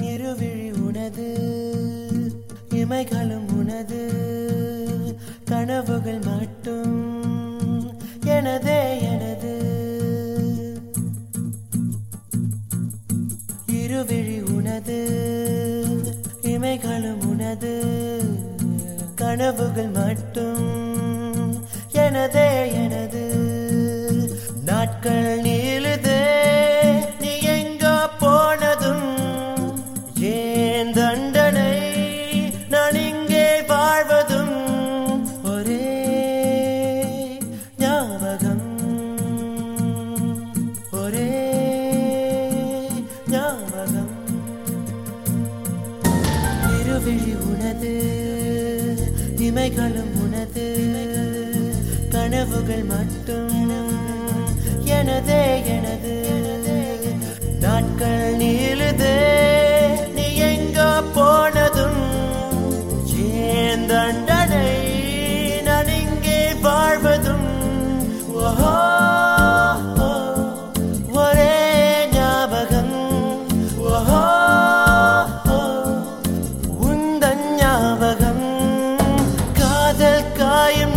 இருவிழி உனது இமைகளும் உனது கனவுகள் மட்டும் எனதே எனது. இருவிழி உனது இமைகளும் உனது கனவுகள் மட்டும் எனதே எனது. நாட்கள் நீளுதே நீ எங்க போனதும் ஏன் தண்டனை? நான் இங்கே வாழ்வதும் ஒரே ஞாபகம் ஒரே ஞாபகம். இருவிழி உனது இமைகளும் உனது கனவுகள் மட்டும் எனதே எனது. நாட்கள் நீளுதே நீ எங்க போனதும் ஏன் தண்டனை நான் இங்கே வாழ்வதும்? ஓஹோ ஒரே ஞாபகம். ஓஹோ ஞாபகம். காதல் காயும்